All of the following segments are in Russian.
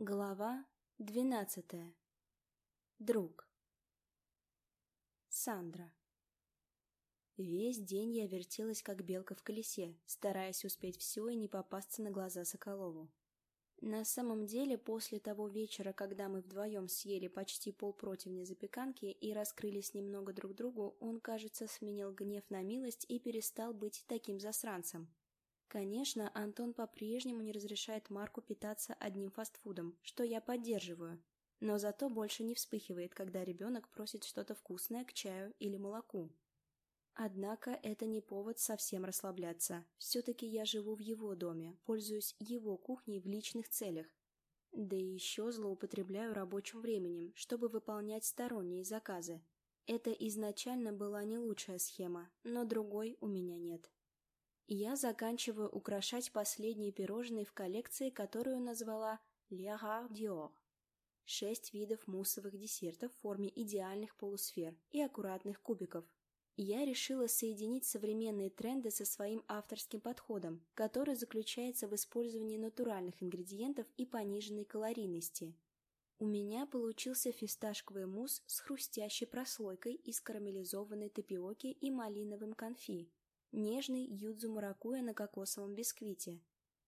Глава двенадцатая. Друг. Сандра. Весь день я вертелась, как белка в колесе, стараясь успеть все и не попасться на глаза Соколову. На самом деле, после того вечера, когда мы вдвоем съели почти полпротивня запеканки и раскрылись немного друг другу, он, кажется, сменил гнев на милость и перестал быть таким засранцем. Конечно, Антон по-прежнему не разрешает Марку питаться одним фастфудом, что я поддерживаю, но зато больше не вспыхивает, когда ребенок просит что-то вкусное к чаю или молоку. Однако это не повод совсем расслабляться. Все-таки я живу в его доме, пользуюсь его кухней в личных целях. Да и еще злоупотребляю рабочим временем, чтобы выполнять сторонние заказы. Это изначально была не лучшая схема, но другой у меня нет. Я заканчиваю украшать последние пирожные в коллекции, которую назвала «Le Rare Dior». Шесть видов муссовых десертов в форме идеальных полусфер и аккуратных кубиков – я решила соединить современные тренды со своим авторским подходом, который заключается в использовании натуральных ингредиентов и пониженной калорийности. У меня получился фисташковый мусс с хрустящей прослойкой из карамелизованной тапиоки и малиновым конфи, нежный юдзу-маракуя на кокосовом бисквите,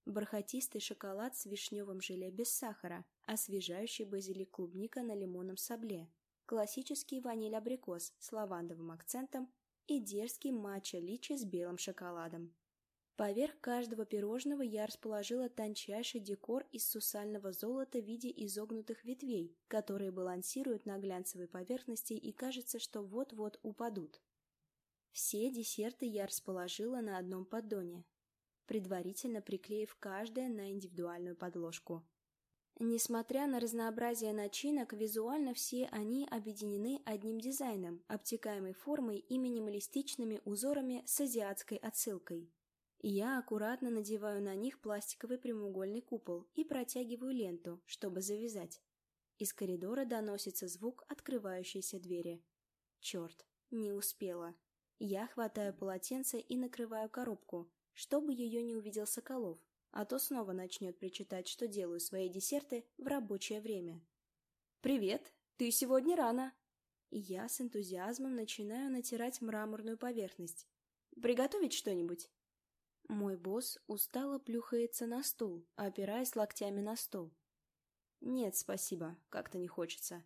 бархатистый шоколад с вишневым желе без сахара, освежающий базилик клубника на лимонном сабле, классический ваниль-абрикос с лавандовым акцентом и дерзкий матча-личи с белым шоколадом. Поверх каждого пирожного я расположила тончайший декор из сусального золота в виде изогнутых ветвей, которые балансируют на глянцевой поверхности и кажется, что вот-вот упадут. Все десерты я расположила на одном поддоне, предварительно приклеив каждое на индивидуальную подложку. Несмотря на разнообразие начинок, визуально все они объединены одним дизайном, обтекаемой формой и минималистичными узорами с азиатской отсылкой. Я аккуратно надеваю на них пластиковый прямоугольный купол и протягиваю ленту, чтобы завязать. Из коридора доносится звук открывающейся двери. Черт, не успела. Я хватаю полотенце и накрываю коробку, чтобы ее не увидел Соколов, а то снова начнет причитать, что делаю свои десерты в рабочее время. «Привет! Ты сегодня рано!» И я с энтузиазмом начинаю натирать мраморную поверхность. «Приготовить что-нибудь?» Мой босс устало плюхается на стул, опираясь локтями на стол. «Нет, спасибо, как-то не хочется».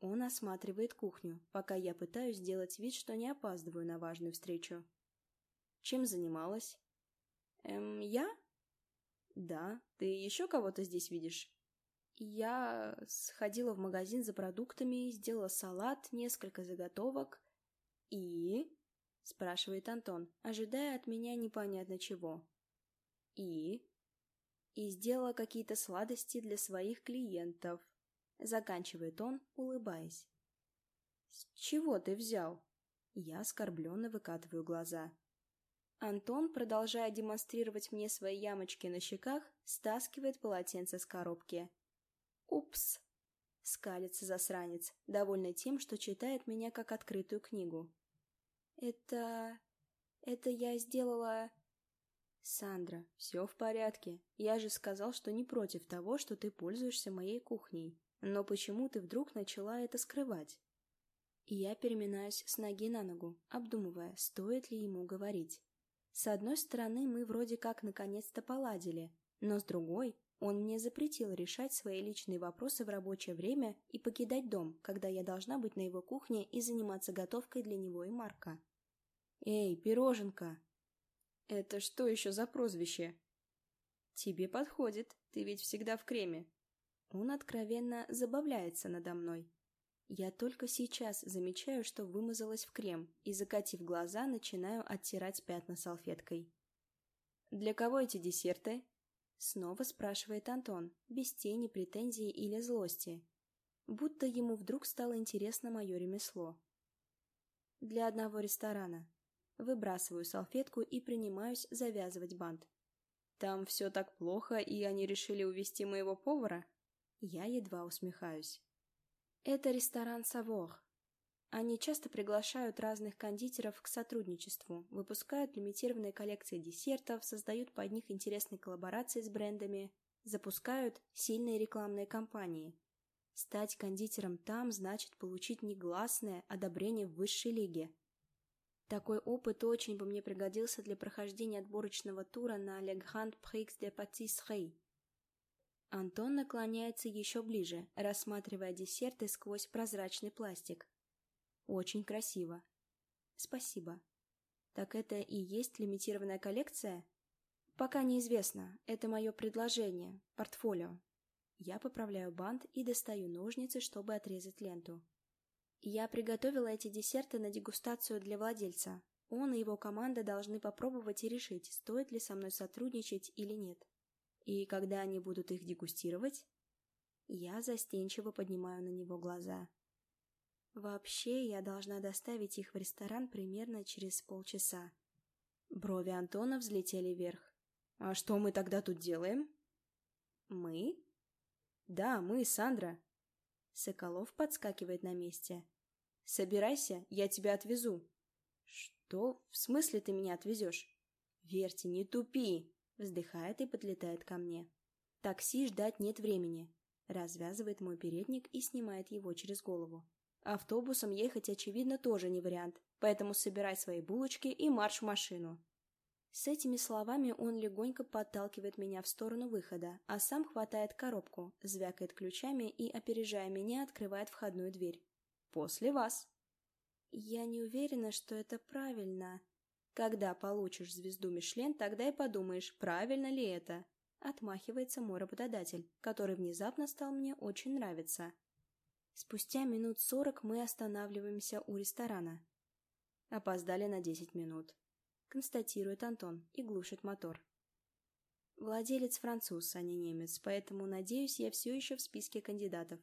Он осматривает кухню, пока я пытаюсь сделать вид, что не опаздываю на важную встречу. «Чем занималась?» «Эм, я?» «Да. Ты еще кого-то здесь видишь?» Я сходила в магазин за продуктами, сделала салат, несколько заготовок. «И?» — спрашивает Антон, ожидая от меня непонятно чего. «И?» «И сделала какие-то сладости для своих клиентов», — заканчивает он, улыбаясь. «С чего ты взял?» Я оскорбленно выкатываю глаза. Антон, продолжая демонстрировать мне свои ямочки на щеках, стаскивает полотенце с коробки. «Упс!» — скалится засранец, довольный тем, что читает меня как открытую книгу. «Это... это я сделала...» «Сандра, все в порядке. Я же сказал, что не против того, что ты пользуешься моей кухней. Но почему ты вдруг начала это скрывать?» Я переминаюсь с ноги на ногу, обдумывая, стоит ли ему говорить. С одной стороны, мы вроде как наконец-то поладили, но с другой, он мне запретил решать свои личные вопросы в рабочее время и покидать дом, когда я должна быть на его кухне и заниматься готовкой для него и Марка. «Эй, пироженка!» «Это что еще за прозвище?» «Тебе подходит, ты ведь всегда в креме». Он откровенно забавляется надо мной. Я только сейчас замечаю, что вымазалась в крем, и, закатив глаза, начинаю оттирать пятна салфеткой. «Для кого эти десерты?» Снова спрашивает Антон, без тени претензии или злости. Будто ему вдруг стало интересно мое ремесло. «Для одного ресторана». Выбрасываю салфетку и принимаюсь завязывать бант. «Там все так плохо, и они решили увести моего повара?» Я едва усмехаюсь. Это ресторан «Савор». Они часто приглашают разных кондитеров к сотрудничеству, выпускают лимитированные коллекции десертов, создают под них интересные коллаборации с брендами. запускают сильные рекламные кампании. Стать кондитером там значит получить негласное одобрение в высшей лиге. Такой опыт очень бы мне пригодился для прохождения отборочного тура на Le Grand Prix de Pâtisserie. Антон наклоняется еще ближе, рассматривая десерты сквозь прозрачный пластик. Очень красиво. Спасибо. Так это и есть лимитированная коллекция? Пока неизвестно. Это мое предложение, портфолио. Я поправляю бант и достаю ножницы, чтобы отрезать ленту. Я приготовила эти десерты на дегустацию для владельца. Он и его команда должны попробовать и решить, стоит ли со мной сотрудничать или нет. И когда они будут их дегустировать, я застенчиво поднимаю на него глаза. Вообще, я должна доставить их в ресторан примерно через полчаса. Брови Антона взлетели вверх. «А что мы тогда тут делаем?» «Мы?» «Да, мы, Сандра», Соколов подскакивает на месте. «Собирайся, я тебя отвезу». «Что? В смысле ты меня отвезешь?» «Верьте, не тупи!» Вздыхает и подлетает ко мне. «Такси ждать нет времени». Развязывает мой передник и снимает его через голову. Автобусом ехать, очевидно, тоже не вариант, поэтому собирай свои булочки и марш в машину. С этими словами он легонько подталкивает меня в сторону выхода, а сам хватает коробку, звякает ключами и, опережая меня, открывает входную дверь. «После вас!» «Я не уверена, что это правильно. Когда получишь звезду Мишлен, тогда и подумаешь, правильно ли это?» Отмахивается мой работодатель, который внезапно стал мне очень нравиться. Спустя минут сорок мы останавливаемся у ресторана. Опоздали на десять минут констатирует Антон и глушит мотор. Владелец француз, а не немец, поэтому, надеюсь, я все еще в списке кандидатов.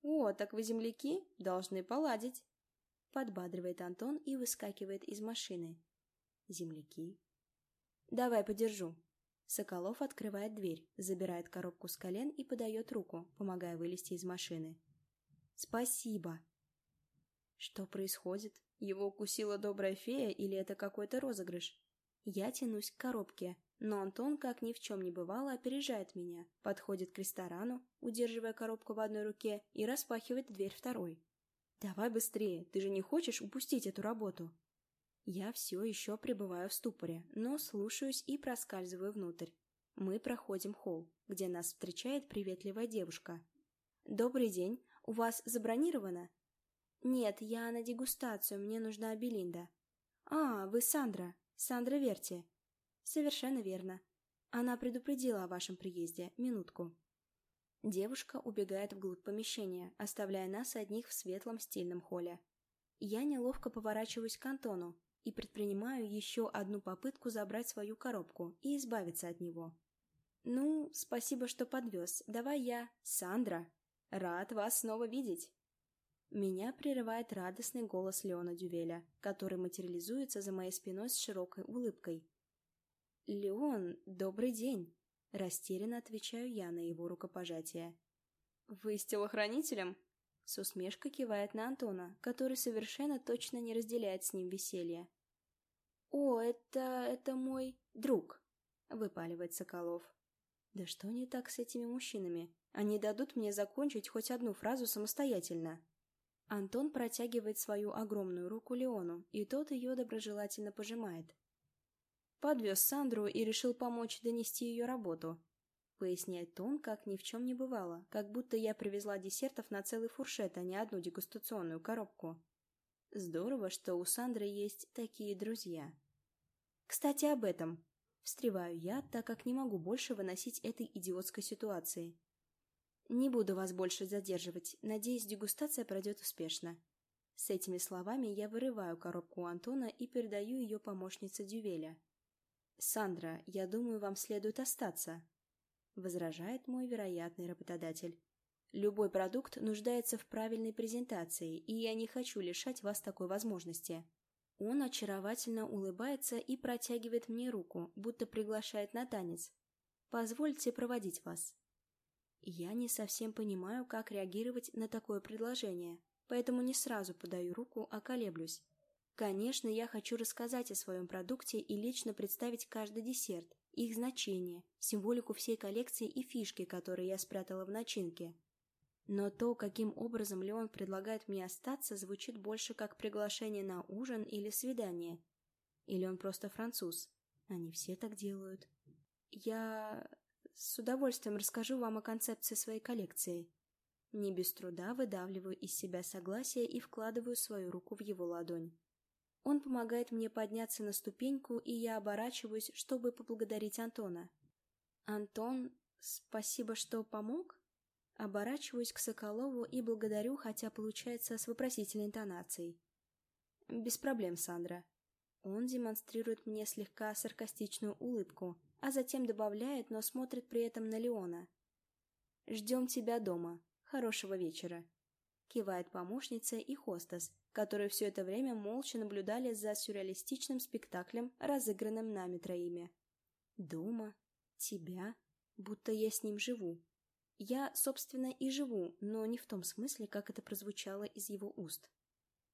«О, так вы земляки? Должны поладить!» Подбадривает Антон и выскакивает из машины. «Земляки?» «Давай подержу». Соколов открывает дверь, забирает коробку с колен и подает руку, помогая вылезти из машины. «Спасибо!» Что происходит? Его укусила добрая фея или это какой-то розыгрыш? Я тянусь к коробке, но Антон, как ни в чем не бывало, опережает меня, подходит к ресторану, удерживая коробку в одной руке, и распахивает дверь второй. «Давай быстрее, ты же не хочешь упустить эту работу?» Я все еще пребываю в ступоре, но слушаюсь и проскальзываю внутрь. Мы проходим холл, где нас встречает приветливая девушка. «Добрый день, у вас забронировано?» «Нет, я на дегустацию, мне нужна Белинда». «А, вы Сандра, Сандра Верти». «Совершенно верно. Она предупредила о вашем приезде. Минутку». Девушка убегает вглубь помещения, оставляя нас одних в светлом стильном холле. Я неловко поворачиваюсь к Антону и предпринимаю еще одну попытку забрать свою коробку и избавиться от него. «Ну, спасибо, что подвез. Давай я...» «Сандра, рад вас снова видеть!» Меня прерывает радостный голос Леона Дювеля, который материализуется за моей спиной с широкой улыбкой. «Леон, добрый день!» Растерянно отвечаю я на его рукопожатие. «Вы с телохранителем?» С усмешкой кивает на Антона, который совершенно точно не разделяет с ним веселье. «О, это... это мой друг!» — выпаливает Соколов. «Да что не так с этими мужчинами? Они дадут мне закончить хоть одну фразу самостоятельно!» Антон протягивает свою огромную руку Леону, и тот ее доброжелательно пожимает. Подвез Сандру и решил помочь донести ее работу. Поясняет он, как ни в чем не бывало, как будто я привезла десертов на целый фуршет, а не одну дегустационную коробку. Здорово, что у Сандры есть такие друзья. Кстати, об этом. Встреваю я, так как не могу больше выносить этой идиотской ситуации. «Не буду вас больше задерживать. Надеюсь, дегустация пройдет успешно». С этими словами я вырываю коробку у Антона и передаю ее помощнице Дювеля. «Сандра, я думаю, вам следует остаться», — возражает мой вероятный работодатель. «Любой продукт нуждается в правильной презентации, и я не хочу лишать вас такой возможности». Он очаровательно улыбается и протягивает мне руку, будто приглашает на танец. «Позвольте проводить вас». Я не совсем понимаю, как реагировать на такое предложение, поэтому не сразу подаю руку, а колеблюсь. Конечно, я хочу рассказать о своем продукте и лично представить каждый десерт, их значение, символику всей коллекции и фишки, которые я спрятала в начинке. Но то, каким образом Леон предлагает мне остаться, звучит больше как приглашение на ужин или свидание. Или он просто француз. Они все так делают. Я с удовольствием расскажу вам о концепции своей коллекции. Не без труда выдавливаю из себя согласие и вкладываю свою руку в его ладонь. Он помогает мне подняться на ступеньку, и я оборачиваюсь, чтобы поблагодарить Антона. «Антон, спасибо, что помог?» Оборачиваюсь к Соколову и благодарю, хотя получается с вопросительной интонацией. «Без проблем, Сандра». Он демонстрирует мне слегка саркастичную улыбку, а затем добавляет, но смотрит при этом на Леона. «Ждем тебя дома. Хорошего вечера». Кивает помощница и хостес, которые все это время молча наблюдали за сюрреалистичным спектаклем, разыгранным нами троими. «Дома? Тебя? Будто я с ним живу». Я, собственно, и живу, но не в том смысле, как это прозвучало из его уст.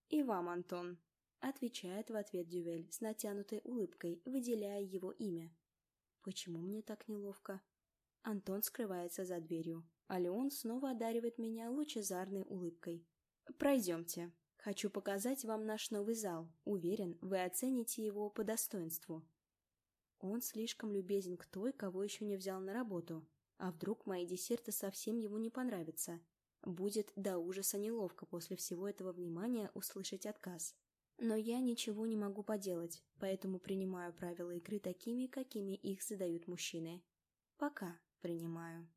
«И вам, Антон», — отвечает в ответ Дювель с натянутой улыбкой, выделяя его имя. «Почему мне так неловко?» Антон скрывается за дверью, а Леон снова одаривает меня лучезарной улыбкой. «Пройдемте. Хочу показать вам наш новый зал. Уверен, вы оцените его по достоинству». Он слишком любезен к той, кого еще не взял на работу, а вдруг мои десерты совсем ему не понравятся? Будет до ужаса неловко после всего этого внимания услышать отказ. Но я ничего не могу поделать, поэтому принимаю правила игры такими, какими их задают мужчины. Пока принимаю.